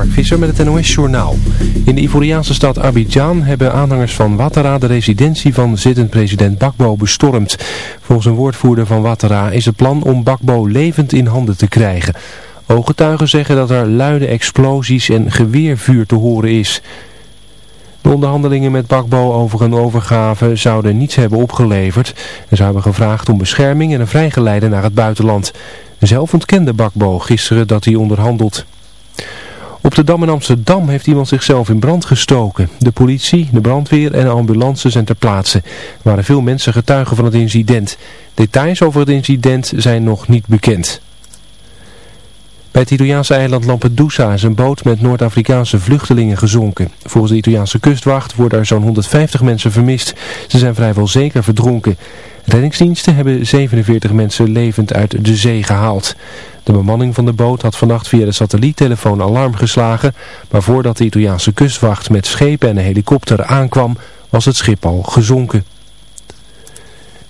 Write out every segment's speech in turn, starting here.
Mark Visser met het NOS Journaal. In de Ivoriaanse stad Abidjan hebben aanhangers van Ouattara de residentie van zittend president Bakbo bestormd. Volgens een woordvoerder van Ouattara is het plan om Bakbo levend in handen te krijgen. Ooggetuigen zeggen dat er luide explosies en geweervuur te horen is. De onderhandelingen met Bakbo over een overgave zouden niets hebben opgeleverd. En ze hebben gevraagd om bescherming en een vrijgeleide naar het buitenland. Zelf ontkende Bakbo gisteren dat hij onderhandelt. Op de Dam in Amsterdam heeft iemand zichzelf in brand gestoken. De politie, de brandweer en de ambulance zijn ter plaatse. Er waren veel mensen getuigen van het incident. Details over het incident zijn nog niet bekend. Bij het Italiaanse eiland Lampedusa is een boot met Noord-Afrikaanse vluchtelingen gezonken. Volgens de Italiaanse kustwacht worden er zo'n 150 mensen vermist. Ze zijn vrijwel zeker verdronken. Reddingsdiensten hebben 47 mensen levend uit de zee gehaald. De bemanning van de boot had vannacht via de satelliettelefoon alarm geslagen, maar voordat de Italiaanse kustwacht met schepen en een helikopter aankwam, was het schip al gezonken.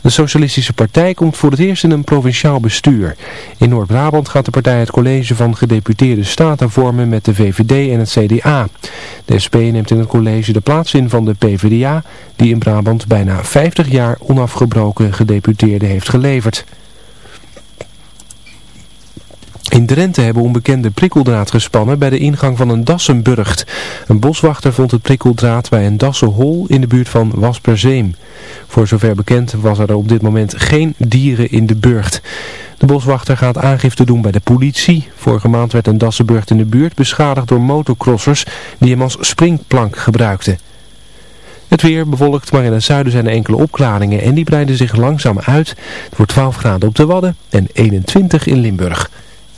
De Socialistische Partij komt voor het eerst in een provinciaal bestuur. In Noord-Brabant gaat de partij het college van gedeputeerde staten vormen met de VVD en het CDA. De SP neemt in het college de plaats in van de PvdA, die in Brabant bijna 50 jaar onafgebroken gedeputeerde heeft geleverd. In Drenthe hebben onbekende prikkeldraad gespannen bij de ingang van een Dassenburgt. Een boswachter vond het prikkeldraad bij een Dassenhol in de buurt van Wasperzeem. Voor zover bekend was er op dit moment geen dieren in de burcht. De boswachter gaat aangifte doen bij de politie. Vorige maand werd een Dassenburgt in de buurt beschadigd door motocrossers die hem als springplank gebruikten. Het weer bewolkt, maar in het zuiden zijn er enkele opklaringen en die breiden zich langzaam uit. Het wordt 12 graden op de Wadden en 21 in Limburg.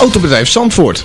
Autobedrijf Zandvoort.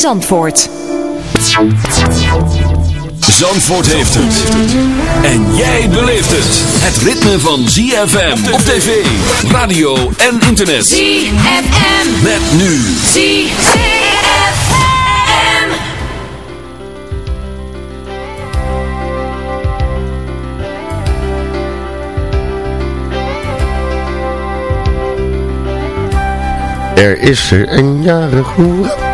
Zandvoort. Zandvoort heeft het. En jij beleeft het. Het ritme van ZFM op tv, radio en internet. ZFM. Met nu. ZFM. Er is er een jarig, hoera.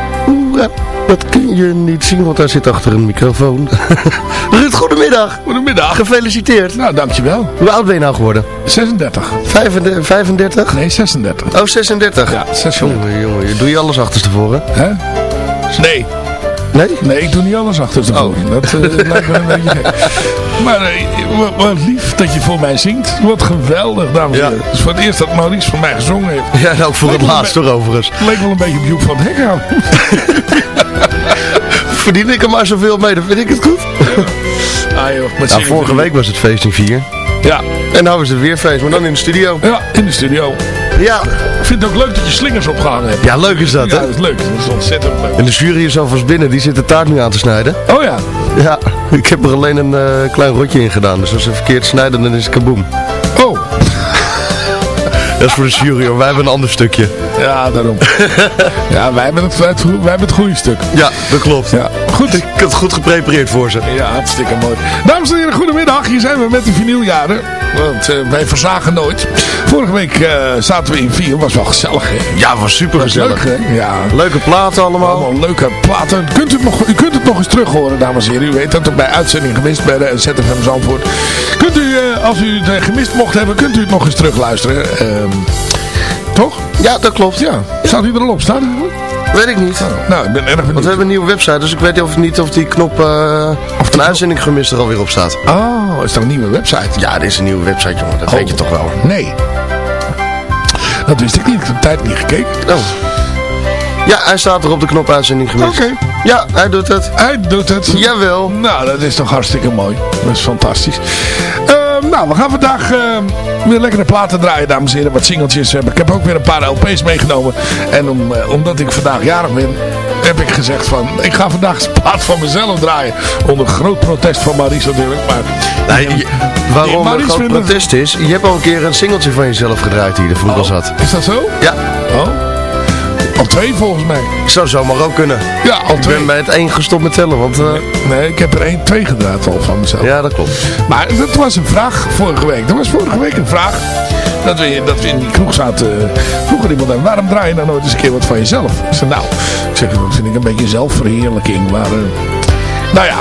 Dat kun je niet zien, want hij zit achter een microfoon. Ruud, goedemiddag. Goedemiddag. Gefeliciteerd. Nou, dankjewel. Hoe oud ben je nou geworden? 36. 35? 35? Nee, 36. Oh, 36? Ja, 36. Jongen, jongen, doe je alles achterstevoren? Hè? Nee. Nee? Nee, ik doe niet alles achter de Oh. Dat eh, lijkt me een beetje gek. Maar eh, wat, wat lief dat je voor mij zingt. Wat geweldig, dames en Ja. heren. Het is voor het eerst dat Maurice voor mij gezongen heeft. Ja, en ook voor het Lijkt me laatst toch overigens. Leek wel een beetje op Joep van het Hek aan. Verdien ik er maar zoveel mee, dan vind ik het goed. Ah joh, met Nou, vorige week was het feest in 4. Ja, En nou is het weer feest, maar dan in de studio. ja, in de studio. Ja, Ik vind het ook leuk dat je slingers opgehangen hebt. ja leuk is dat, Ja, hè? dat is leuk. Dat is ontzettend leuk. En de jury is alvast binnen, die zit de taart nu aan te snijden. Oh ja. Ja, ik heb er alleen een eh, klein rotje in gedaan. Dus als ze verkeerd snijden, dan is het kaboom. Oh. Dat is voor de jury, hoor. Wij hebben een ander stukje. Ja, daarom. ja, wij hebben het, wij hebben het goede stuk. Ja, dat klopt. Ja, goed. Ik heb het goed geprepareerd voor ze. Ja, hartstikke mooi. Dames en heren, goedemiddag. Hier zijn we met de vinyljaren. Want eh, wij verzagen nooit. Vorige week eh, zaten we in vier. Was wel gezellig, hè? Ja, was super gezellig. Leuk, hè? Ja. Leuke platen allemaal. Allemaal leuke platen. Kunt u, het nog, u kunt het nog eens terug horen, dames en heren. U weet dat ook bij uitzending geweest bij de ZFM Zandvoort. Kunt u, eh, als u het gemist mocht hebben, kunt u het nog eens terugluisteren. Ehm toch? Ja, dat klopt. Ja. Staat u er al op? Staat u er? Weet ik niet. Nou, ik ben erg benieuwd. Want we hebben een nieuwe website, dus ik weet of, niet of die knop uh, of een uitzending gemist er alweer op staat. Oh, is dat een nieuwe website? Ja, dit is een nieuwe website, jongen. Dat weet je toch wel. Nee. Dat wist ik niet. Ik heb de tijd niet gekeken. Oh. Ja, hij staat er op de knop uitzending gemist. Oké. Ja, hij doet het. Hij doet het. Jawel. Nou, dat is toch hartstikke mooi. Dat is fantastisch. Uh, nou, we gaan vandaag uh, weer lekkere platen draaien, dames en heren. Wat singeltjes hebben. Ik heb ook weer een paar LP's meegenomen. En om, uh, omdat ik vandaag jarig ben, heb ik gezegd van... Ik ga vandaag een plaat van mezelf draaien. Onder groot protest van Maries natuurlijk. Maar, nee, waarom een groot protest is... Je hebt al een keer een singeltje van jezelf gedraaid die er vroeger oh, zat. Is dat zo? Ja. Oh. Al twee volgens mij. Zou zomaar ook kunnen. Ja, al ik twee. ben bij het één gestopt met tellen. Want, uh... nee, nee, ik heb er één, twee gedraaid al van mezelf. Ja, dat klopt. Maar dat was een vraag vorige week. Dat was vorige week een vraag. Dat we, dat we in die kroeg zaten. Vroeger iemand aan, waarom draai je nou nooit eens een keer wat van jezelf? Ik zei, nou, ik zeg, dat vind ik een beetje zelfverheerlijking. Maar... Uh, nou ja,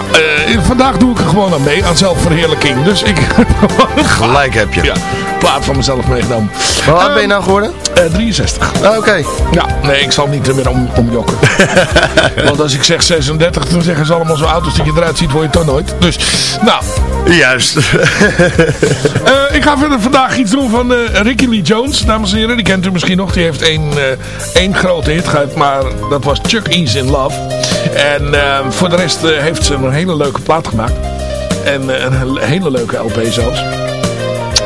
uh, vandaag doe ik er gewoon aan mee, aan zelfverheerlijking. Dus ik heb Gelijk heb je. Ja, plaat van mezelf meegenomen. Hoe oud ben je nou geworden? Uh, 63. Ah, Oké. Okay. Ja, nee, ik zal niet meer om, omjokken. Want als ik zeg 36, dan zeggen ze allemaal zo oud als dat je eruit ziet, word je toch nooit. Dus, nou. Juist. uh, ik ga verder vandaag iets doen van uh, Ricky Lee Jones, dames en heren. Die kent u misschien nog. Die heeft één, één grote hit gehad, maar dat was Chuck E's in Love. En voor de rest heeft ze een hele leuke plaat gemaakt. En een hele leuke LP zelfs.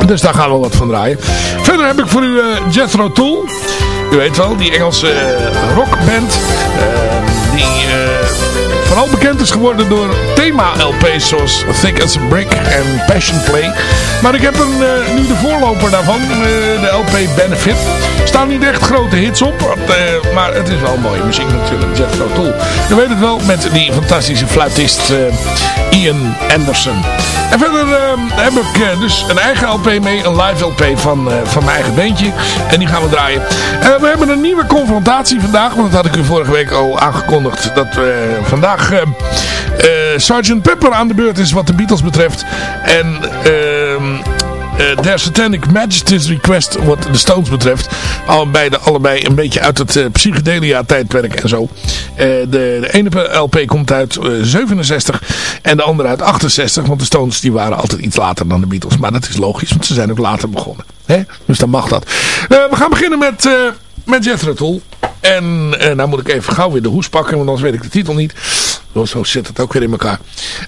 Dus daar gaan we wat van draaien. Verder heb ik voor u uh, Jethro Tull. U weet wel, die Engelse uh, rockband. Uh, die vooral bekend is geworden door thema-LP's zoals Thick as a Brick en Passion Play. Maar ik heb een, nu de voorloper daarvan, de LP Benefit. Er staan niet echt grote hits op, maar het is wel mooie muziek natuurlijk, Jethro Tull. U weet het wel, met die fantastische fluitist Ian Anderson. En verder uh, heb ik uh, dus een eigen LP mee, een live LP van, uh, van mijn eigen beentje. En die gaan we draaien. we hebben een nieuwe confrontatie vandaag, want dat had ik u vorige week al aangekondigd. Dat vandaag Sgt. Pepper aan de beurt is wat de Beatles betreft. En... Uh, Their Satanic Majesty's Request wat de Stones betreft. Allebei, allebei een beetje uit het uh, psychedelia tijdperk en zo. Uh, de, de, ene LP komt uit 67 en de andere uit 68. Want de Stones die waren altijd iets later dan de Beatles. Maar dat is logisch, want ze zijn ook later begonnen. Hè? Dus dan mag dat. we gaan beginnen met, met Jethro Tull. En nou moet ik even gauw weer de hoes pakken, want anders weet ik de titel niet. Zo, zit het ook weer in elkaar.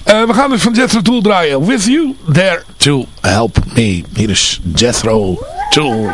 Uh, we gaan dus van Jethro Tull draaien. With You There To Help Me. Hier is Jethro Tull.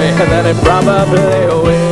Me, then it probably will.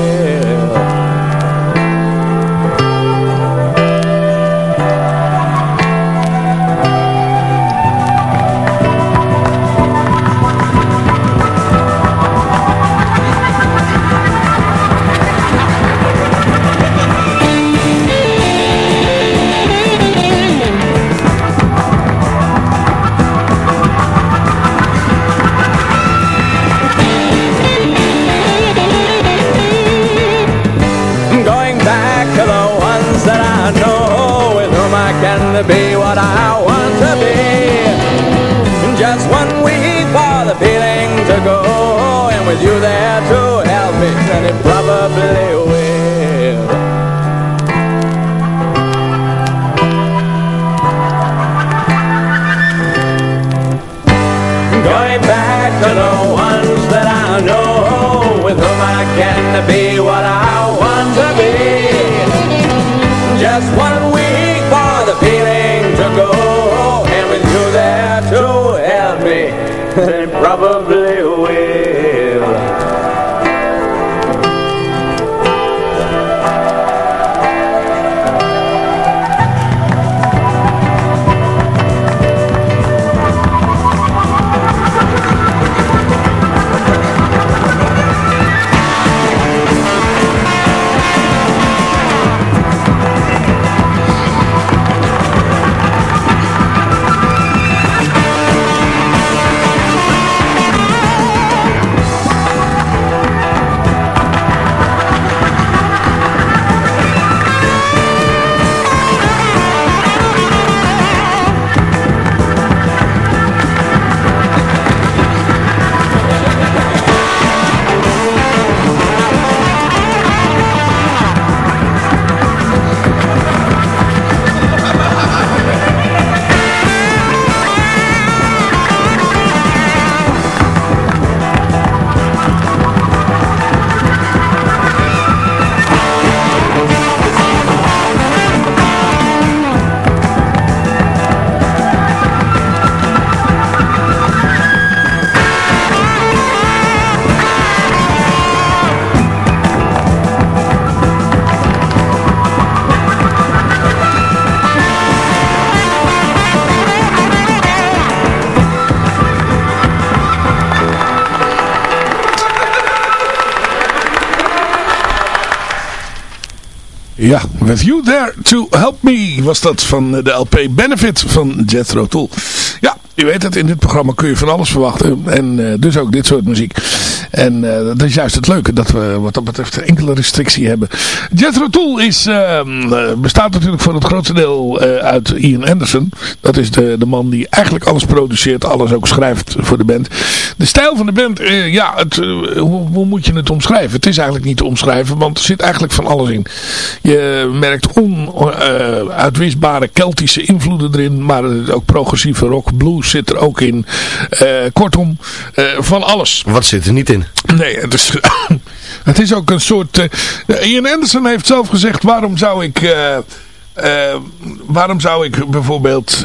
Ja, With You There To Help Me was dat van de LP Benefit van Jethro Tull. Ja, je weet het, in dit programma kun je van alles verwachten. En uh, dus ook dit soort muziek. En uh, dat is juist het leuke, dat we wat dat betreft enkele restrictie hebben. Jethro Tull is, uh, bestaat natuurlijk voor het grootste deel uit Ian Anderson. Dat is de, de man die eigenlijk alles produceert, alles ook schrijft voor de band. De stijl van de band, ja, het, hoe, hoe, moet je het omschrijven? Het is eigenlijk niet te omschrijven, want er zit eigenlijk van alles in. Je merkt onuitwisbare Keltische invloeden erin, maar ook progressieve rock, blues zit er ook in. kortom, van alles. Wat zit er niet in? Nee, het is, het is ook een soort... Ian Anderson heeft zelf gezegd, waarom zou ik... Uh, uh, waarom zou ik bijvoorbeeld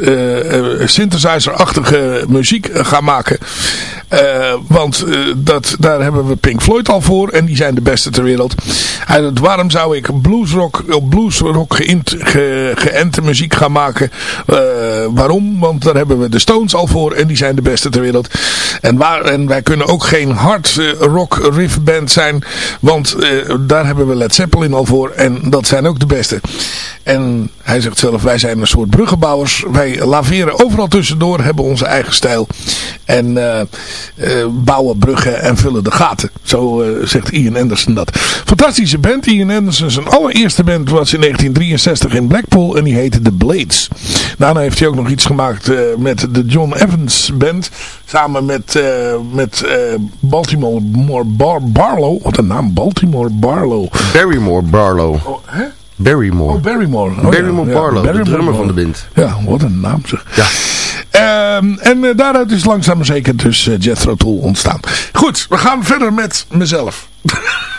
synthesizer-achtige muziek gaan maken? want dat, daar hebben we Pink Floyd al voor en die zijn de beste ter wereld. En waarom zou ik bluesrock, bluesrock geënte muziek gaan maken? waarom? Want daar hebben we de Stones al voor en die zijn de beste ter wereld. En, waar, en wij kunnen ook geen hard rock riff band zijn, want daar hebben we Led Zeppelin al voor en dat zijn ook de beste. En hij zegt zelf, wij zijn een soort bruggenbouwers. Wij laveren overal tussendoor, hebben onze eigen stijl. En uh, uh, bouwen bruggen en vullen de gaten. Zo uh, zegt Ian Anderson dat. Fantastische band. Ian Anderson zijn allereerste band was in 1963 in Blackpool. En die heette The Blades. Daarna heeft hij ook nog iets gemaakt met de John Evans Band. Samen met, met Baltimore Bar Barlow. Wat een naam, Baltimore Barlow. Barrymore Barlow. Oh, hè? Barrymore. Oh, Barrymore. Oh, Barrymore ja. Barlow, ja, de drummer van de band. Ja, wat een naam zeg. Ja. Um, en uh, daaruit is langzaam maar zeker dus uh, Jethro Tull ontstaan. Goed, we gaan verder met mezelf.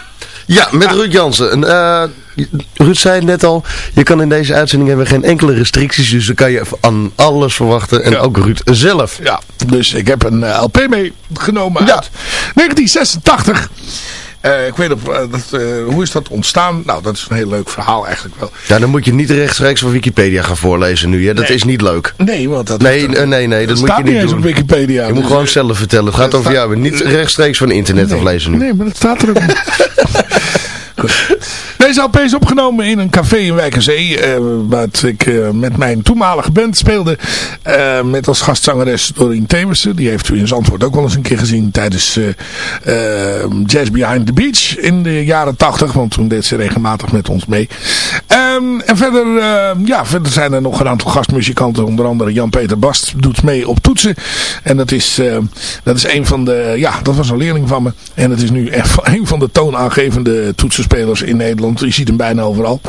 Ja, met Ruud Jansen. En, eh, Ruud zei het net al, je kan in deze uitzending hebben geen enkele restricties, dus dan kan je aan alles verwachten. En Ja. ook Ruud zelf. Ja, dus ik heb een LP meegenomen Ja. uit 1986. Eh, ik weet op, eh, dat, eh, hoe is dat ontstaan? Nou, dat is een heel leuk verhaal eigenlijk wel. Ja, dan moet je niet rechtstreeks van Wikipedia gaan voorlezen nu. Hè? Dat Nee. is niet leuk. Nee, want dat, Nee, nee, nee, nee dat moet staat je niet niet eens doen. op Wikipedia. Je moet dus, gewoon zelf vertellen. Het gaat over staat- jou. Niet rechtstreeks van internet nee, aflezen nu. Nee, maar dat staat er ook niet. Deze LP is opgenomen in een café in Wijkerzee. eh wat ik eh, met mijn toenmalige band speelde. eh, met als gastzangeres Doreen Themersen. Die heeft u in Zandvoort ook wel eens een keer gezien tijdens Jazz Behind the Beach in de jaren 80. Want toen deed ze regelmatig met ons mee. Ehm, en verder, ja, verder zijn er nog een aantal gastmuzikanten. Onder andere Jan-Peter Bast doet mee op toetsen. En dat is, dat is een van de, ja, dat was een leerling van me. En het is nu echt een van de toonaangevende toetsenspelers in Nederland. Je ziet hem bijna overal.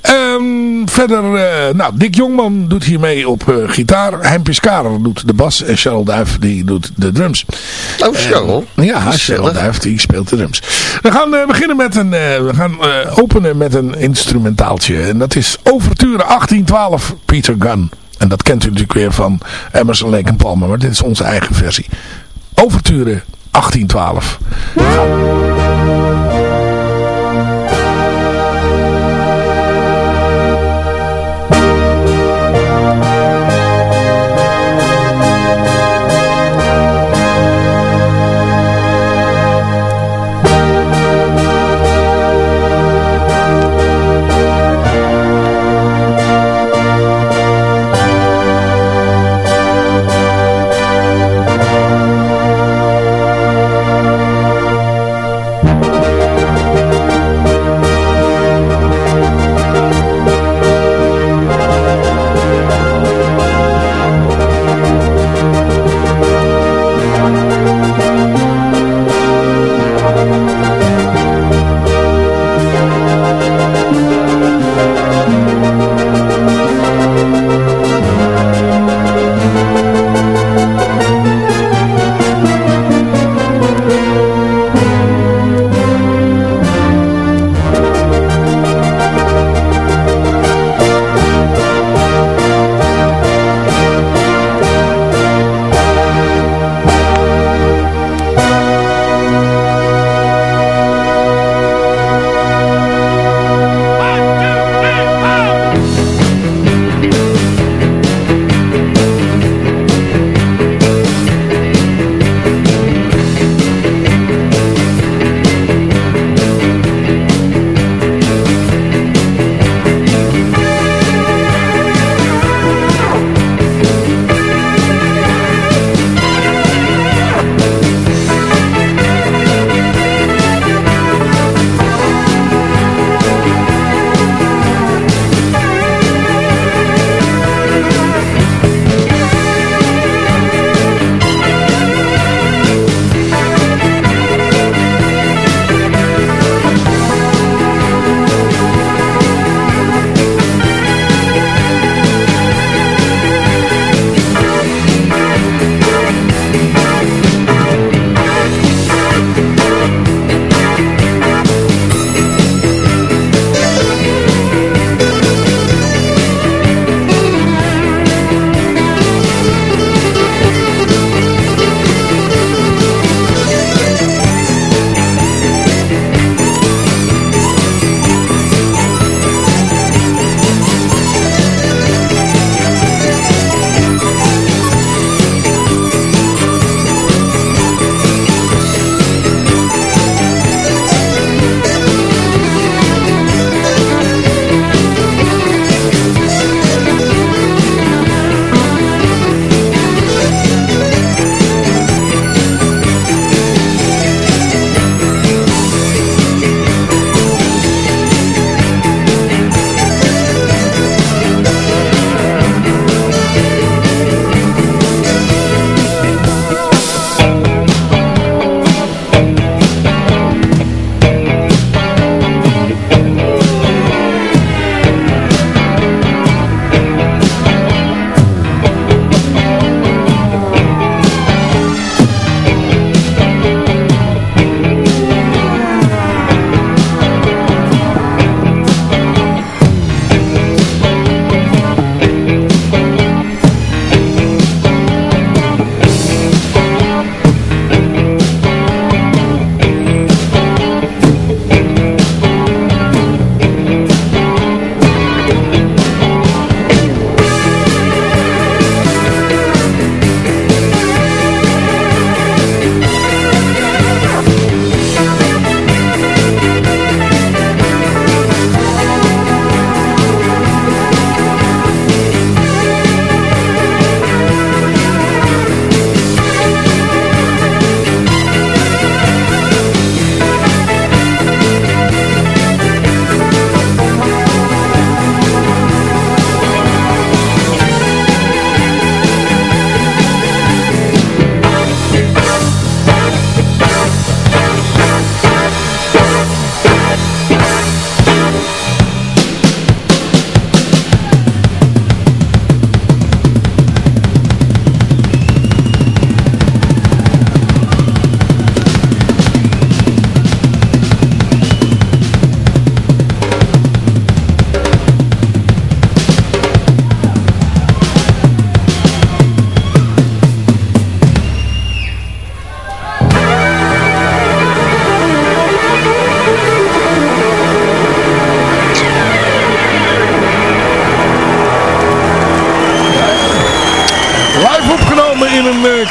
Ehm, verder, eh, nou, Dick Jongman doet hier mee op eh, gitaar. Hein Piscarer doet de bas. En Charles Duif die doet de drums. Oh, Charles. Ja, Cheryl. Duif, die speelt de drums. We gaan eh, beginnen met een, eh, we gaan eh, openen met een instrumentaaltje. En dat is Overture 1812 Peter Gunn. En dat kent u natuurlijk weer van Emerson, Lake en Palmer. Maar dit is onze eigen versie. Overture 1812.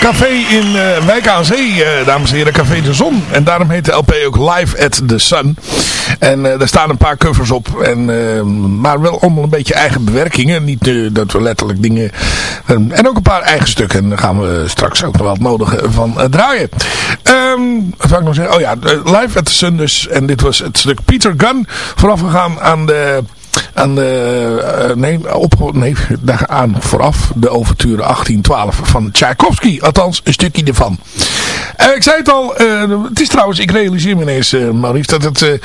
Café in eh, Wijk aan Zee, eh, dames en heren, Café de Zon. En daarom heet de LP ook Live at the Sun. En uh, daar staan een paar covers op, en, maar wel allemaal een beetje eigen bewerkingen. Niet dat we letterlijk dingen... en ook een paar eigen stukken. En daar gaan we straks ook nog wel het nodige van draaien. Um, wat ik nog zeggen? Oh ja, Live at the Sun dus. En dit was het stuk Peter Gunn voorafgegaan aan de aan de, uh, nee, op, nee, aan vooraf de overture 1812 van Tchaikovsky. Althans, een stukje ervan. Uh, ik zei het al, het is trouwens, ik realiseer me ineens, Maurice, dat het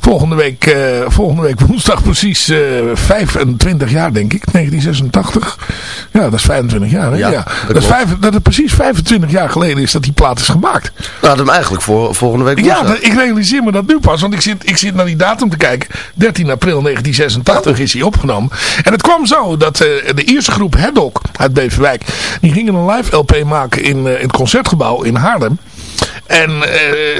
volgende, week, volgende week woensdag precies 25 jaar, denk ik, 1986. Ja, dat is 25 jaar, hè? Ja, ja. Dat, dat, vijf, dat het precies 25 jaar geleden is dat die plaat is gemaakt. Nou, hem eigenlijk voor volgende week woensdag. Ja, ik realiseer me dat nu pas, want ik zit, ik zit naar die datum te kijken. 13 april 1986 is hij opgenomen. En het kwam zo dat de eerste groep Hedok uit Beverwijk, die gingen een live LP maken in, in het Concertgebouw in Haarlem. En uh,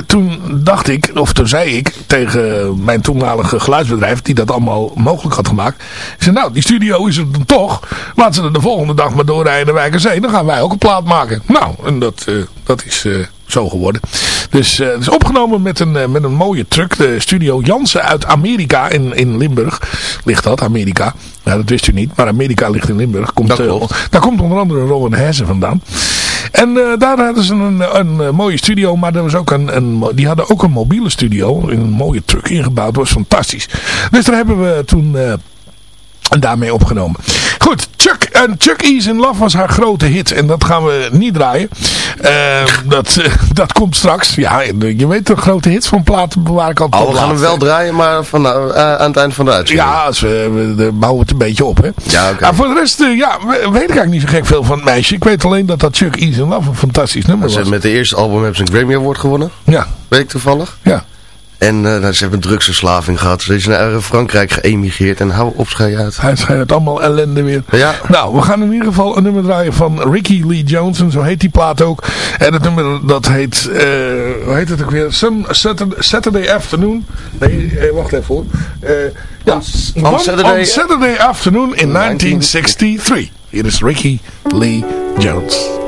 toen dacht ik, of toen zei ik tegen mijn toenmalige geluidsbedrijf, die dat allemaal mogelijk had gemaakt. Ik zei, nou, die studio is er dan toch. Laten ze er de volgende dag maar doorrijden naar Wijkerzee. Dan gaan wij ook een plaat maken. Nou, en dat, uh, dat is uh, zo geworden. Dus het is opgenomen met een, met een mooie truck. De studio Jansen uit Amerika in, in Limburg. Ligt dat, Amerika. Ja, dat wist u niet. Maar Amerika ligt in Limburg. Komt, daar komt onder andere Rowan Hezen vandaan. En uh, daar hadden ze een, een, een, mooie studio. Maar er was ook een, een, die hadden ook een mobiele studio. In een mooie truck ingebouwd. Dat was fantastisch. Dus daar hebben we toen... En daarmee opgenomen. Goed, Chuck, en Chuck E's in Love was haar grote hit. En dat gaan we niet draaien. Uh, dat, uh, dat komt straks. Ja, je weet de grote hits van platen bewaar ik altijd. Oh, we gaan hem wel draaien, maar van, uh, aan het eind van de uitzending. Ja, als we, we, bouwen het een beetje op. Hè. Ja, oké. Okay. Maar voor de rest, ja, weet ik eigenlijk niet zo gek veel van het meisje. Ik weet alleen dat dat Chuck E's in Love een fantastisch nummer was. Met de eerste album hebben ze een Grammy Award gewonnen. Ja. Weet ik toevallig. Ja. En uh, nou, ze hebben een drugsverslaving gehad. Ze is naar Frankrijk geëmigreerd. En hou op, schei uit. Hij schijnt allemaal ellende weer. Ja. Nou, we gaan in ieder geval een nummer draaien van Ricky Lee Jones. En zo heet die plaat ook. En het nummer dat heet... Uh, hoe heet het ook weer? Some Saturday, Saturday Afternoon. Nee, eh, wacht even hoor. Uh, ja, on, on, Saturday, on Saturday Afternoon in 1963. Hier is Ricky Lee Jones.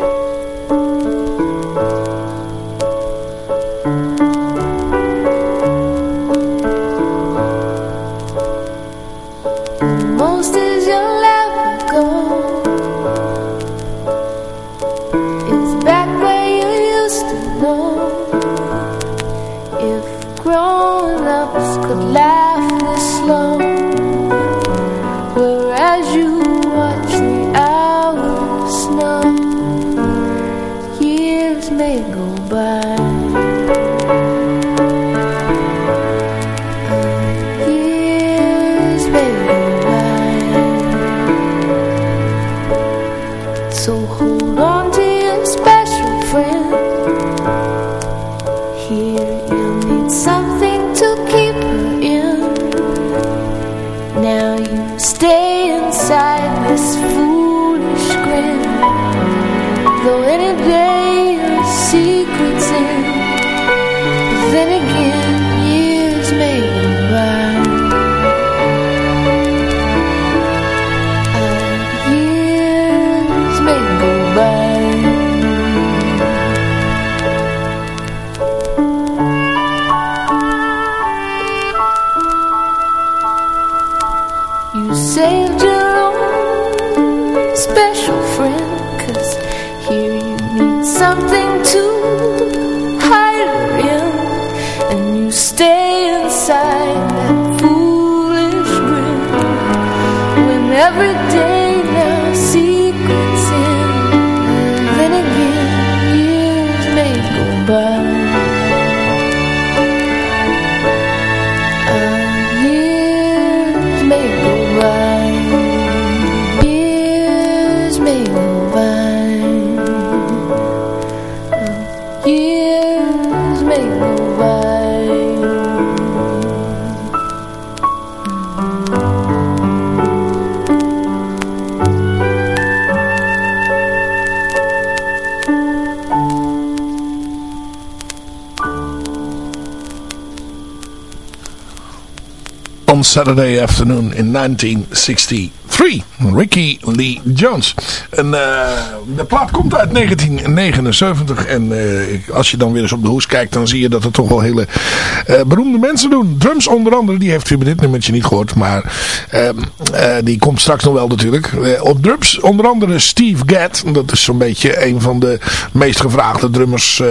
Saturday Afternoon in 1963. 3, Ricky Lee Jones. En, uh, de plaat komt uit 1979 en uh, als je dan weer eens op de hoes kijkt, dan zie je dat er toch wel hele uh, beroemde mensen doen. Drums onder andere, die heeft u bij dit nummertje niet gehoord, maar ehm, die komt straks nog wel natuurlijk. op drums onder andere Steve Gadd, dat is zo'n beetje een van de meest gevraagde drummers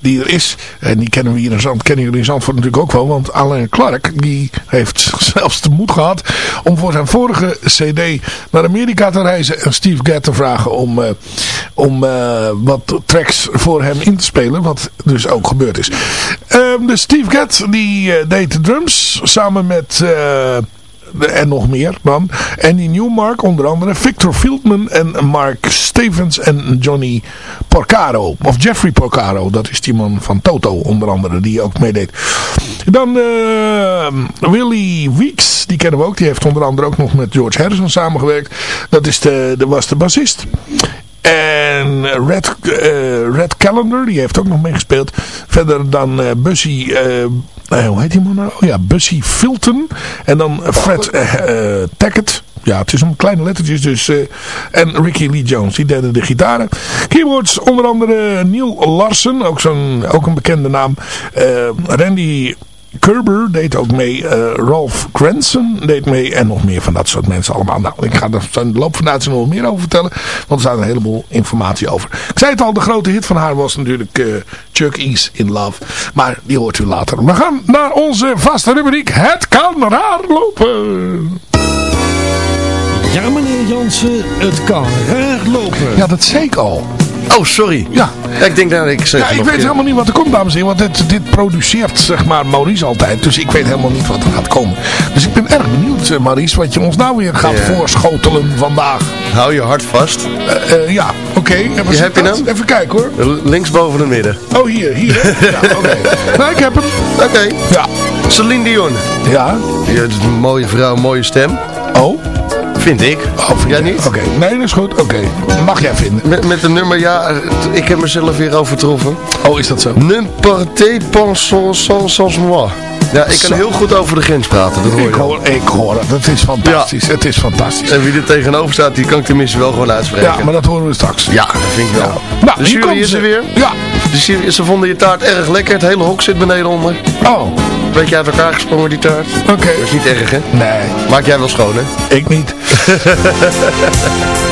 die er is. En die kennen we hier in Zand, kennen jullie in Zandvoort natuurlijk ook wel. Want Alain Clark, die heeft zelfs de moed gehad om voor zijn vorige cd naar Amerika te reizen. En Steve Gadd te vragen om, uh, om uh, wat tracks voor hem in te spelen. Wat dus ook gebeurd is. Um, Steve Gadd, die uh, deed de drums samen met en nog meer dan. Andy Newmark onder andere. Victor Fieldman en Mark Stevens en Johnny Porcaro. Of Jeffrey Porcaro. Dat is die man van Toto onder andere. Die ook meedeed. Dan uh, Willie Weeks. Die kennen we ook. Die heeft onder andere ook nog met George Harrison samengewerkt. Dat is de, de, was de bassist. En Red, uh, Red Calendar, die heeft ook nog meegespeeld. Verder dan uh, hoe heet die man nou? Oh ja, Busy Filton. En dan Fred Tackett. Ja, het is om kleine lettertjes dus. en Ricky Lee Jones, die deden de gitaren. Keyboards onder andere Neil Larsen, ook, zo'n, ook een bekende naam. Randy Kerber deed ook mee. Uh, Ralph Cranston deed mee. En nog meer van dat soort mensen allemaal. Nou, ik ga er in de loop van de uitzending nog meer over vertellen. Want er staat een heleboel informatie over. Ik zei het al, de grote hit van haar was natuurlijk uh, Chuck E's in Love. Maar die hoort u later. We gaan naar onze vaste rubriek. Het kan raar lopen. Ja, meneer Jansen, het kan raar lopen. Ja, dat zei ik al. Oh, sorry. Ja. ja ik denk dat ik zeg Ja, ik weet helemaal niet wat er komt, dames en heren. Want dit, dit produceert, zeg maar, Maurice altijd. Dus ik weet helemaal niet wat er gaat komen. Dus ik ben erg benieuwd, uh, Maurice, wat je ons nou weer gaat Ja. voorschotelen vandaag. Hou je hart vast. Eh, eh, ja, oké. En wat Je zit hebt je hem? Even kijken hoor. Links boven het midden. Oh, hier, hier. Ja, oké. Nou, ik heb hem. Oké. Ja. Celine Dion. Ja. Ja, is een mooie vrouw, mooie stem. Oh. Vind ik. Oh, vind Jij niet? Oké, nee, dat is goed. Oké, mag jij vinden. Met, met een nummer, ja, ik heb mezelf weer overtroffen. Oh, is dat zo? Ne partez pas sans, moi. Ja, ik kan heel goed over de grens praten, dat hoor je Ik hoor, ik hoor het. Het is fantastisch. Het is fantastisch. En wie er tegenover staat, die kan ik tenminste wel gewoon uitspreken. Ja, maar dat horen we straks. Ja, dat vind ik wel. Nou, de jury is er weer. Ja. Ze vonden je taart erg lekker. Het hele hok zit beneden onder. Oh, Beetje uit elkaar gesprongen, die taart. oké. Dat is niet erg, hè? Nee, Maak jij wel schoon, hè? ik niet.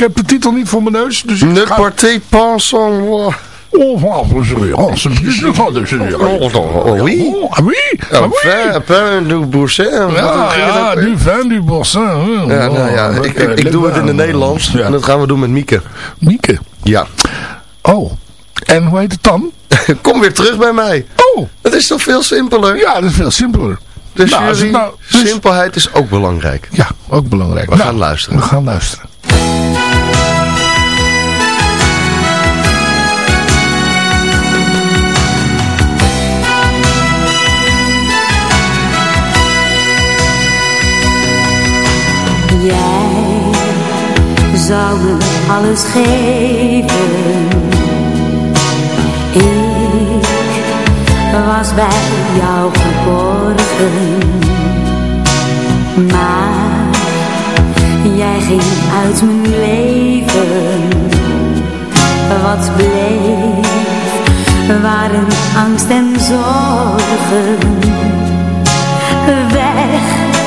ik heb de titel niet voor mijn neus. Dus ik Ne partez pas en moi. Oh, oh, oh, dus, eh, Oh, oui. Oh, ah oui, ah oui. Enfin, pain du boursin. Ja, ja, du vin du bossin. hè. Ja, nou ja, ik, dat, ik, eh, ik doe het in het ja. Nederlands. En dat gaan we doen met Mieke. Mieke. Ja. Oh, en hoe heet het dan? Kom weer terug bij mij. Oh, Het is toch veel simpeler? ja, dat is veel simpeler. De Nou, nou- dus- simpelheid is ook belangrijk. Ja, ook belangrijk. We Nou, gaan luisteren. We gaan luisteren. Alles geven. Ik was bij jou geborgen. Maar jij ging uit mijn leven. Wat bleef waren angst en zorgen. Weg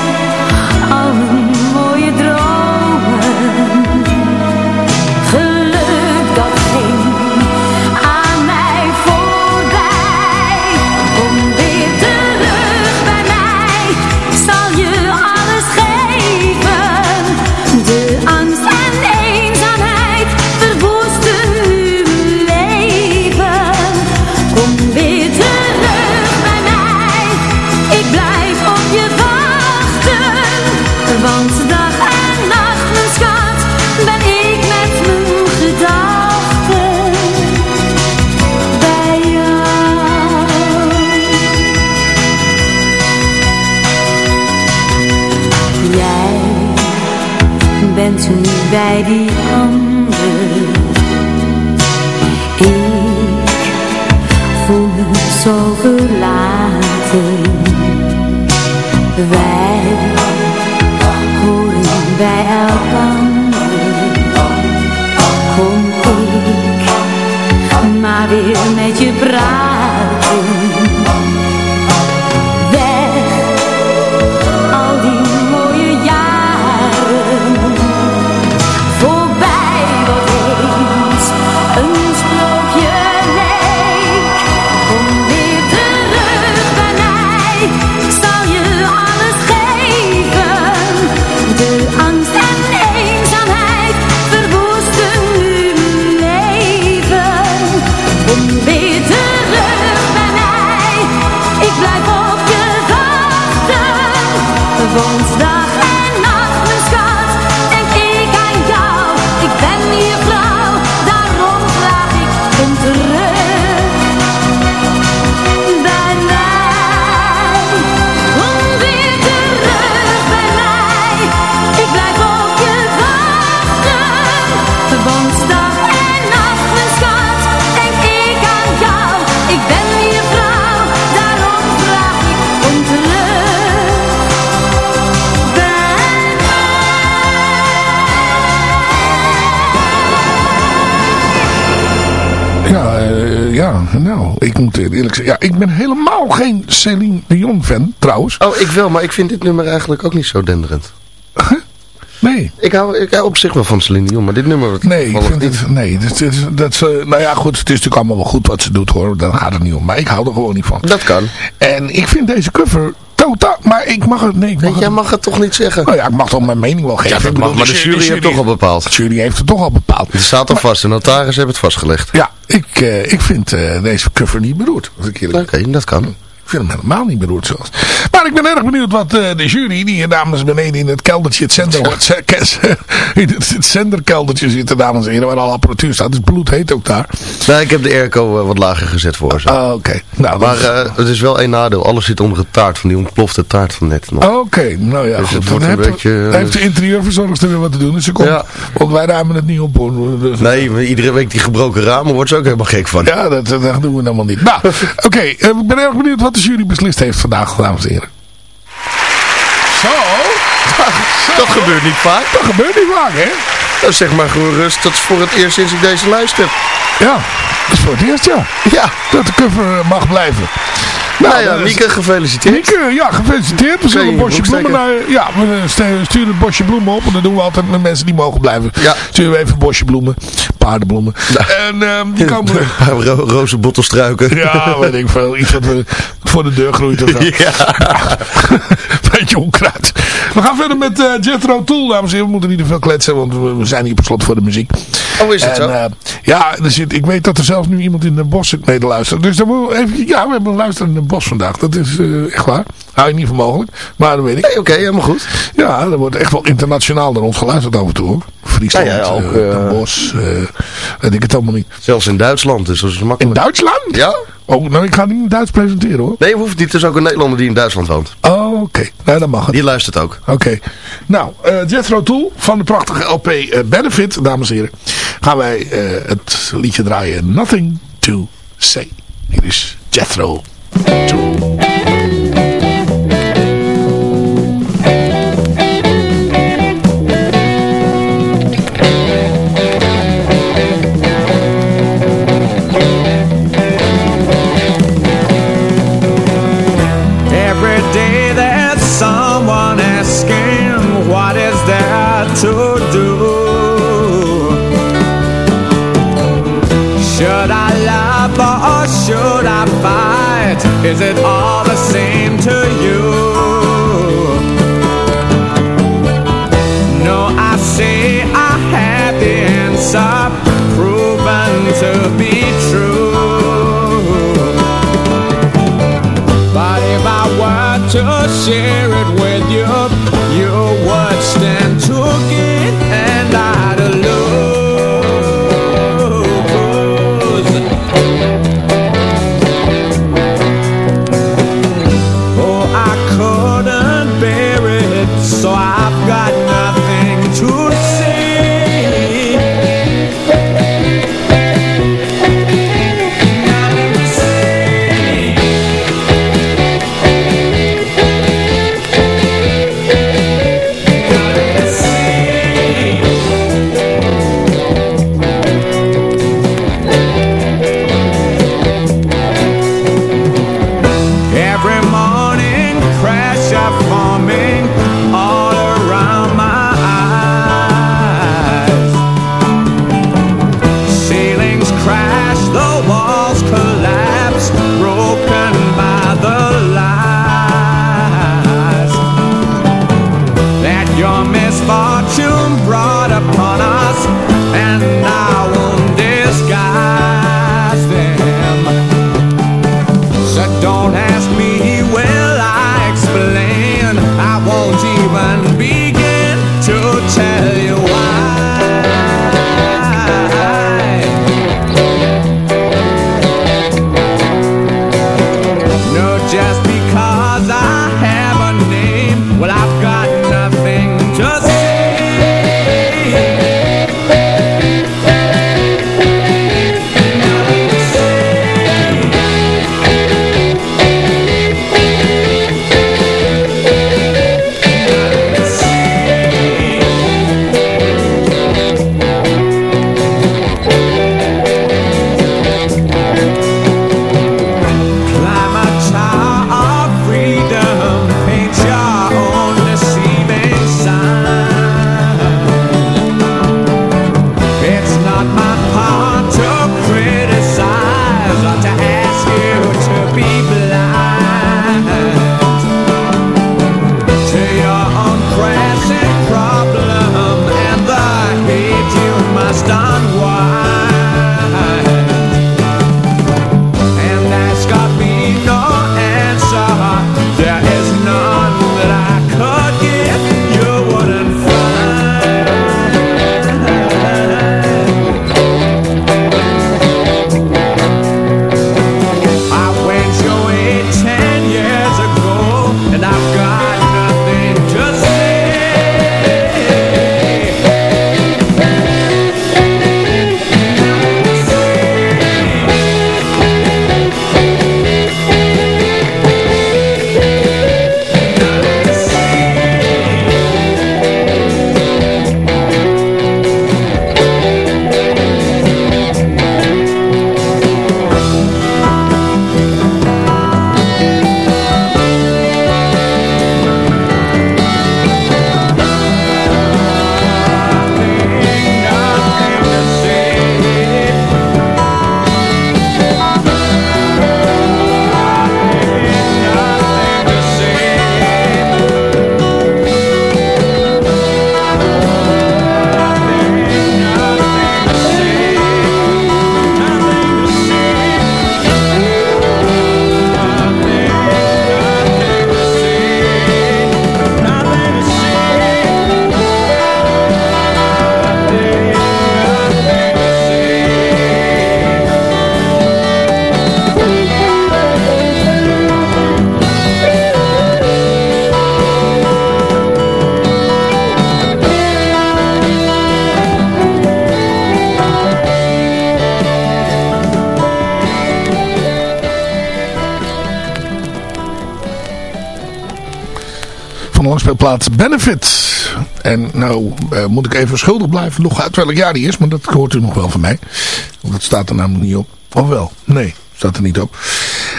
bij die ander. Ik voel me zo verlaten. Wij horen bij elkander. Kom ik maar weer met je praten. Ik moet eerlijk zeggen. Ja, ik ben helemaal geen Celine Dion fan, trouwens. Oh, ik wel, maar ik vind dit nummer eigenlijk ook niet zo denderend. Nee. Ik hou, ik hou op zich wel van Celine Dion, maar dit nummer... Nee, ik vind niet. het, nee, dat, dat, dat, ze- nou ja, goed, het is natuurlijk allemaal wel goed wat ze doet hoor, daar gaat het niet om, maar ik hou er gewoon niet van. Dat kan. En ik vind deze cover maar ik mag het, nee, ik mag Nee, jij mag het toch niet zeggen? nou ja, ik mag toch mijn mening wel geven. Ja, dat mag, maar de jury heeft toch al bepaald. De jury heeft het toch al bepaald. Het staat al vast, de notaris heeft het vastgelegd. Ja, ik, eh, ik vind eh, deze cover niet beroerd, eerlijk Oké, dat kan. Ik vind hem helemaal niet beroerd zelfs. Maar ik ben erg benieuwd wat eh, de jury, die hier dames beneden in het keldertje, het zender, in het, het zenderkeldertje zitten, dames en heren, waar alle apparatuur staat. Het bloed heet ook daar. Nou, ik heb de airco eh, wat lager gezet voor ze. Ah, Oké, nou, maar is- eh, het is wel één nadeel. Alles zit taart van die ontplofte taart van net nog. Oké, nou ja, Dus goed. het Dan wordt een heeft, beetje, dan heeft de interieurverzorgster weer wat te doen. Dus ze komt, Ja. want wij ruimen het niet op. Dus- Nee, iedere week die gebroken ramen wordt ze ook helemaal gek van. Ja, dat, dat doen we helemaal niet. Nou, oké, ik ben erg benieuwd wat de jury beslist heeft vandaag, dames en heren. Zo, Dat gebeurt niet vaak. dat gebeurt niet vaak, hè? Nou, zeg maar gewoon rust. Dat is voor het eerst sinds ik deze luister. Ja, dat is voor het eerst, ja. Ja. Dat de cover mag blijven. Nou ja, is- Mieke, gefeliciteerd. Mieke, ja, gefeliciteerd. We zullen een je bosje je bloemen naar... Ja, we st- sturen een bosje bloemen op. En dat doen we altijd met mensen die mogen blijven. Ja. Sturen we even een bosje bloemen. Paardenbloemen. En ehm, die komen... Een paar ro roze bottelstruiken. Ja, weet ik veel. Iets wat we voor de deur groeit. Of zo. Ja. Beetje onkruid. We gaan verder met eh Jethro Tull, dames en heren. We moeten niet te veel kletsen, want we, we zijn hier op slot voor de muziek. Oh, is het En, zo? eh, ja, er zit, ik weet dat er zelfs nu iemand in de bos zit mee te luisteren. Dus dan moeten we even, ja, we hebben een luisteraar in de bos vandaag. Dat is eh, echt waar. Hou je niet voor mogelijk. Maar dat weet ik. Nee, Oké, helemaal goed. Ja, er wordt echt wel internationaal naar ons geluisterd af en toe. Hoor. Friesland, Ja, ja, ook, eh, eh, eh, weet ik het allemaal niet. Zelfs in Duitsland, dus dat is In makkelijk. Duitsland? Ja? Oh, nou, ik ga niet in Duits presenteren hoor. Nee, hoeft niet. Het is ook een Nederlander die in Duitsland woont. Oh, oké. Nou, dan mag het. Die luistert ook. Oké. Nou, eh Jethro Tull van de prachtige LP eh, Benefit, dames en heren. Gaan wij eh, het liedje draaien Nothing to Say. Hier is Jethro Tull. Langspeelplaat Benefit. En nou eh, moet ik even schuldig blijven nog uit welk jaar die is. Maar dat hoort u nog wel van mij. Want dat staat er namelijk niet op. Of wel? Nee, staat er niet op.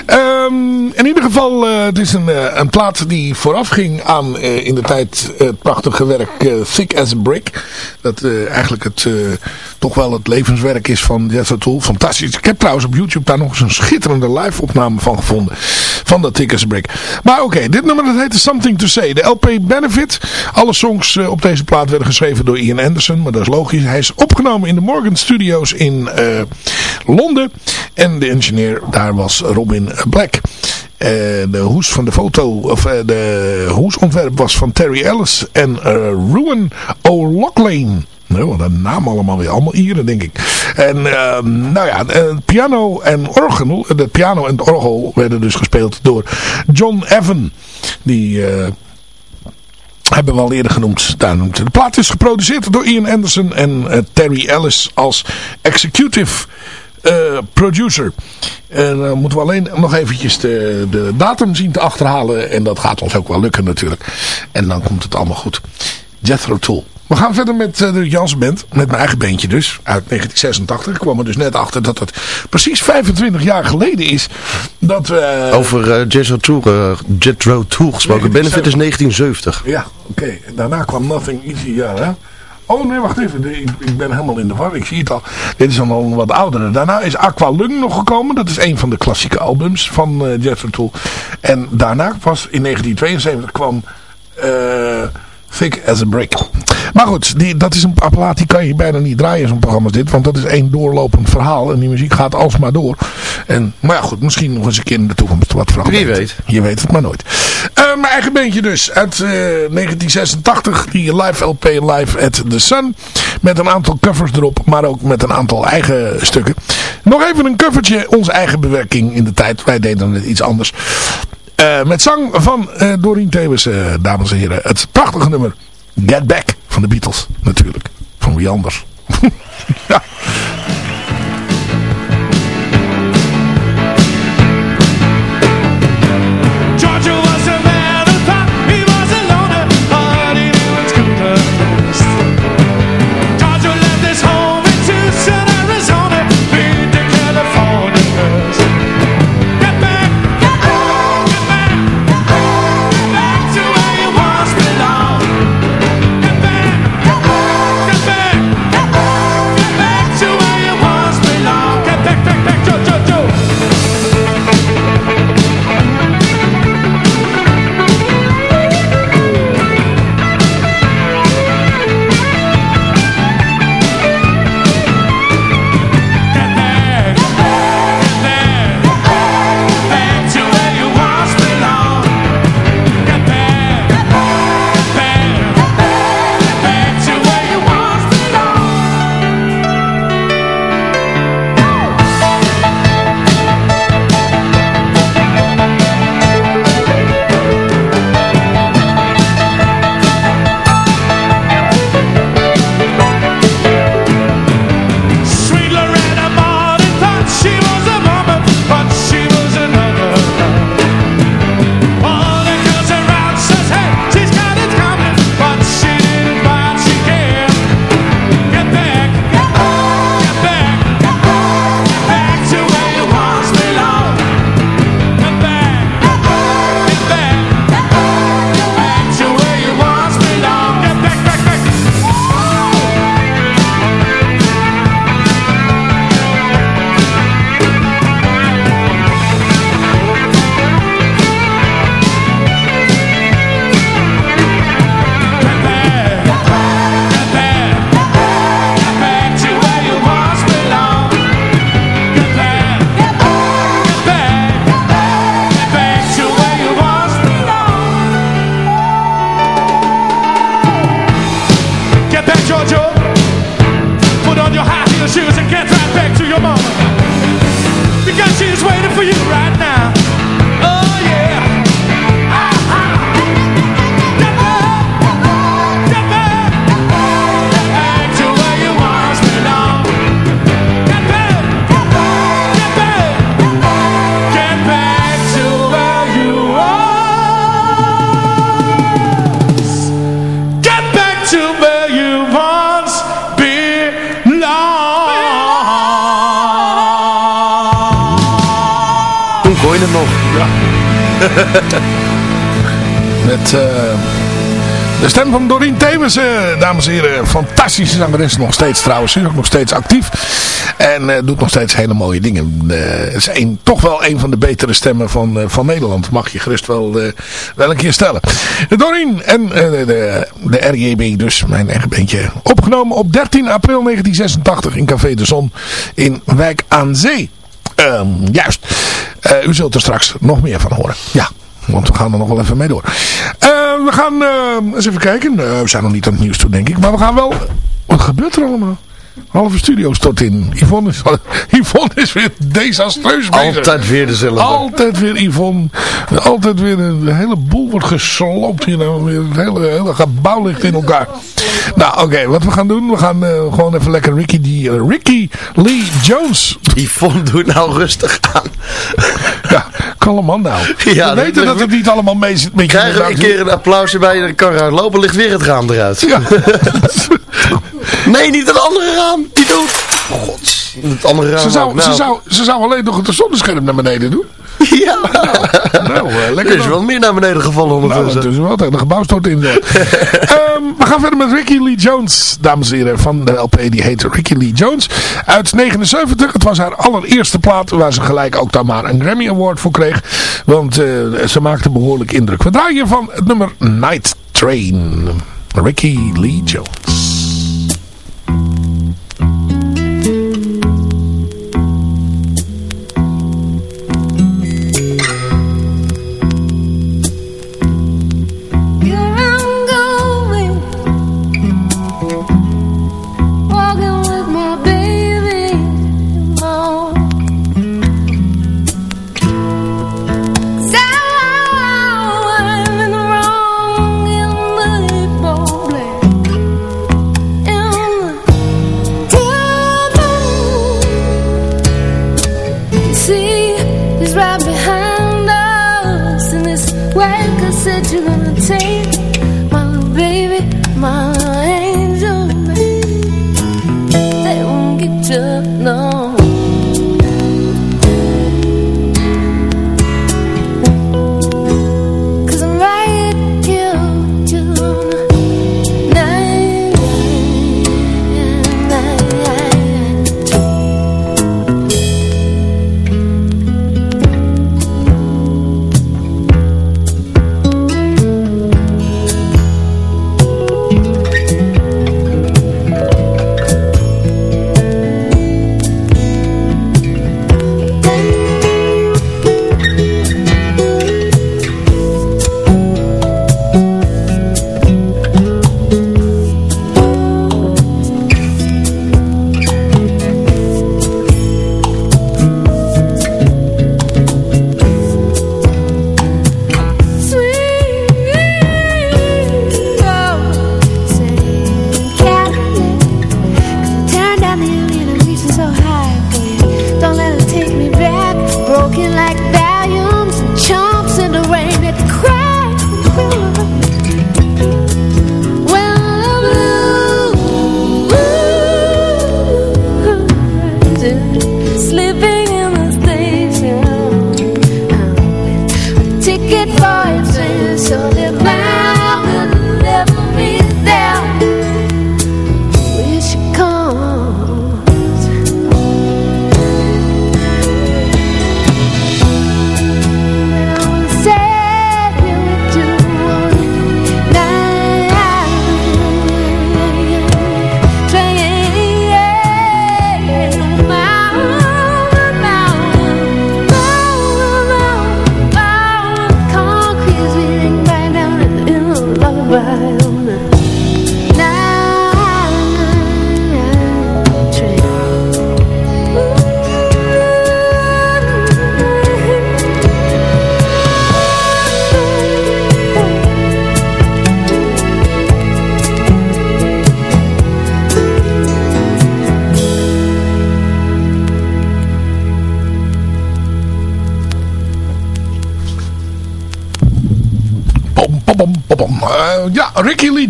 Ehm, in ieder geval, eh, het is een, eh, een plaat die vooraf ging aan in de tijd het prachtige werk Thick as a Brick. Dat eigenlijk het, toch wel het levenswerk is van Jethro Tull. Fantastisch. Ik heb trouwens op YouTube daar nog eens een schitterende live opname van gevonden. Van dat a Brick. Maar oké, dit nummer dat heette Something to Say. De LP Benefit. Alle songs eh, op deze plaat werden geschreven door Ian Anderson. Maar dat is logisch. Hij is opgenomen in de Morgan Studios in eh, Londen. En de engineer daar was Robin Black. Eh, de hoes van de foto, of de hoesontwerp was van Terry Ellis en Ruan O'Loughlin. Nou, wat een naam allemaal weer. Allemaal Ieren, denk ik. En ehm, nou ja, eh, piano en orgel. De piano en het orgel werden dus gespeeld door John Evan. Die... eh, hebben we al eerder genoemd. De plaat is geproduceerd door Ian Anderson en eh, Terry Ellis als executive eh, producer. En dan moeten we alleen nog eventjes de, de datum zien te achterhalen. En dat gaat ons ook wel lukken natuurlijk. En dan komt het allemaal goed. Jethro Tull. We gaan verder met eh, de Jansen Band. Met mijn eigen bandje dus. Uit 1986. Ik kwam er dus net achter dat het precies 25 jaar geleden is. Dat we... Over eh, Jethro Tull, eh, Jethro Tull gesproken. Benefit is 1970. Ja, oké. Daarna kwam Nothing Easy, ja hè? Oh nee, wacht even. Ik, ik ben helemaal in de war. Ik zie het al. Dit is al een wat oudere. Daarna is Aqua Lung nog gekomen. Dat is een van de klassieke albums van uh, Jethro Tull. En daarna was in 1972 kwam eh Thick as a Brick. Maar goed, die, dat is een apparaat die kan je bijna niet draaien zo'n programma als dit. Want dat is één doorlopend verhaal. En die muziek gaat alsmaar door. En, maar ja goed, misschien nog eens een keer in de toekomst wat veranderen. Wie weet. Je weet het maar nooit. Eh, mijn eigen bandje dus. Uit eh, 1986. Die live LP Live at the Sun. Met een aantal covers erop. Maar ook met een aantal eigen stukken. Nog even een covertje. Onze eigen bewerking in de tijd. Wij deden het iets anders. Eh, met zang van eh Doreen Thebes, eh, dames en heren. Het prachtige nummer Get Back van de Beatles. Natuurlijk. Van wie anders. ja. De stem van Doreen Themers, eh, dames en heren. Fantastische zangeres nog steeds trouwens. Ze is ook nog steeds actief. En eh, doet nog steeds hele mooie dingen. Eh, is een, toch wel een van de betere stemmen van, eh, van Nederland. Mag je gerust wel, wel een keer stellen. Doreen en de, de, RJB dus, mijn eigen beentje. Opgenomen op 13 april 1986 in Café de Zon in Wijk aan Zee. Ehm, juist. U zult er straks nog meer van horen. Ja. Want we gaan er nog wel even mee door. Eh, we gaan eh, eens even kijken. Eh, we zijn nog niet aan het nieuws toe, denk ik. Maar we gaan wel... Wat gebeurt er allemaal? Halve studio stort in. Yvonne is, Yvonne is weer desastreus bezig. Altijd weer dezelfde. Altijd weer Yvonne. Altijd weer een hele boel wordt gesloopt hier. Nou, weer het hele, hele gebouw ligt in elkaar. Nou, oké. wat we gaan doen. We gaan eh, gewoon even lekker Ricky, die, eh, Ricky Lee Jones. Yvonne, doe nou rustig aan. Ja, kalm man nou. Ja, we weten dat- dat het niet allemaal mee zit met. Krijgen we een keer een applausje bij je kan eruit lopen, ligt weer het raam eruit. Ja. Nee, niet het andere raam. Die doet. Gods. Het andere raam Ze zou, ook. Nou, ze, zou, ze zou alleen nog het zonnescherm naar beneden doen. Ja. Nou, eh, Er lekker is dan. wel meer naar beneden gevallen Nou, ondertussen. dat is wel tegen de gebouw stort in. Ehm, we gaan verder met Ricky Lee Jones, dames en heren, van de LP. Die heet Ricky Lee Jones. Uit 79. Het was haar allereerste plaat waar ze gelijk ook dan maar een Grammy Award voor kreeg. Want eh, ze maakte behoorlijk indruk. We draaien van het nummer Night Train. Ricky Lee Jones.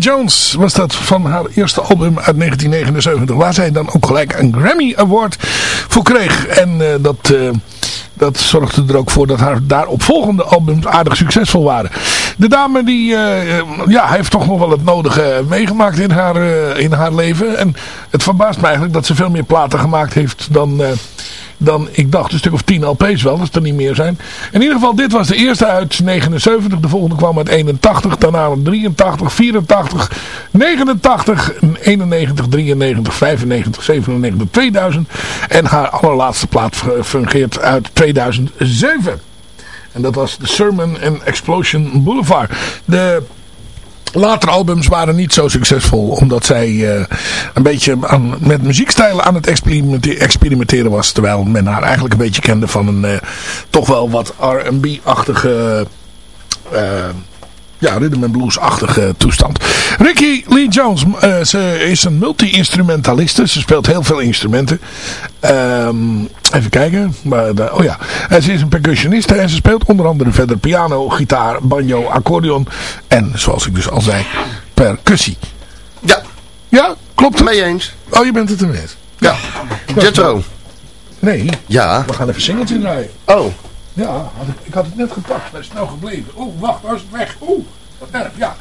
Jones was dat van haar eerste album uit 1979. Waar zij dan ook gelijk een Grammy Award voor kreeg. En eh, dat, eh, dat zorgde er ook voor dat haar daaropvolgende albums aardig succesvol waren. De dame die, eh, ja, heeft toch nog wel het nodige meegemaakt in haar, in haar leven. En het verbaast me eigenlijk dat ze veel meer platen gemaakt heeft dan, dan ik dacht. Een stuk of 10 LP's wel, als er niet meer zijn. In ieder geval, dit was de eerste uit 79. De volgende kwam uit 81. Daarna 83, 84, 89, 91, 93, 95, 97, 2000. En haar allerlaatste plaat fungeert uit 2007. En dat was The Sermon and Explosion Boulevard. De latere albums waren niet zo succesvol. Omdat zij eh, een beetje aan, met muziekstijlen aan het experimenter- experimenteren was. Terwijl men haar eigenlijk een beetje kende van een eh, toch wel wat R&B-achtige... eh, ja, rhythm and blues-achtige toestand. Ricky Lee Jones, eh, ze is een multi-instrumentaliste. Ze speelt heel veel instrumenten. Ehm, even kijken. Maar de- oh ja, En ze is een percussioniste en ze speelt onder andere verder piano, gitaar, banjo, accordeon en zoals ik dus al zei, percussie. Ja. Ja, klopt het? Mee eens. Oh, je bent het ermee eens. Ja. Jetro. Nee, Ja. we gaan even singeltje draaien. Oh. Ja, ik, ik had het net gepakt. Hij is snel gebleven. Oeh, wacht, waar is het weg? Oeh, wat erg, ja.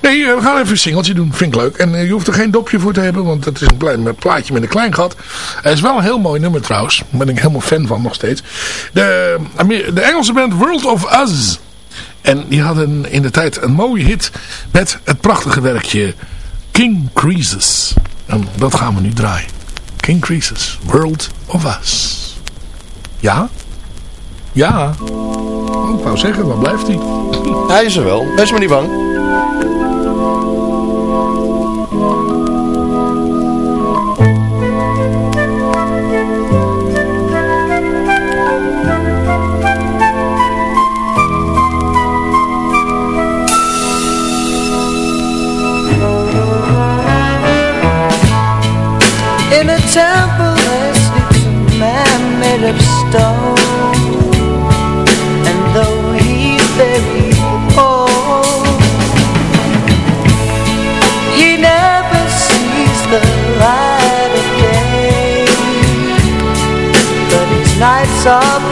Nee, eh, we gaan even een singeltje doen. Vind ik leuk. En eh, je hoeft er geen dopje voor te hebben, want het is een klein plaatje met een klein gat. Het is wel een heel mooi nummer trouwens. Daar ben ik helemaal fan van nog steeds. De, Amer- de Engelse band World of Us. En die hadden in de tijd een mooie hit met het prachtige werkje King Creases. En dat gaan we nu draaien. King Creases, World of Us. Ja? Ja. Oh, ik wou zeggen, waar blijft hij? Hij is er wel. Wees maar niet bang. In a temple there sleeps a man made of stone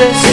princess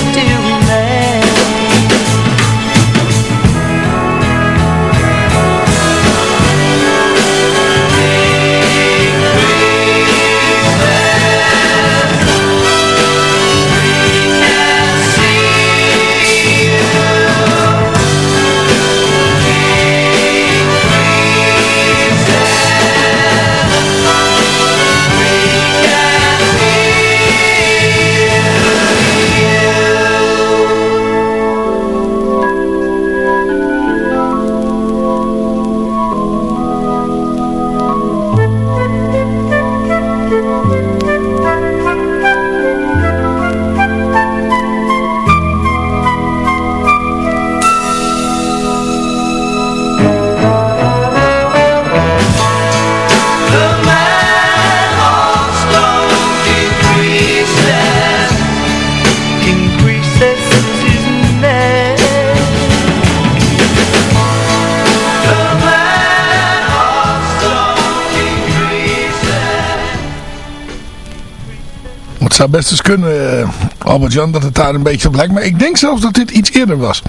zou best eens kunnen, eh, Albert-Jan, dat het daar een beetje op lijkt. Maar ik denk zelfs dat dit iets eerder was.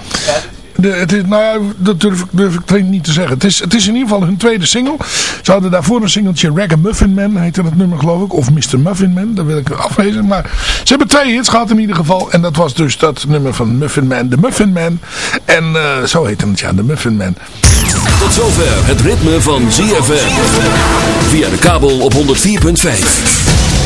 De, het is, nou ja, dat durf, ik- durf ik niet te zeggen. Het is, het is in ieder geval hun tweede single. Ze hadden daarvoor een singeltje Ragamuffin Man, heette dat nummer geloof ik. Of Mr. Muffin Man, dat wil ik aflezen. Maar ze hebben twee hits gehad in ieder geval. En dat was dus dat nummer van Muffin Man, de Muffin Man. En eh, zo heette het ja, de Muffin Man. Tot zover het ritme van ZFM. Via de kabel op 104.5.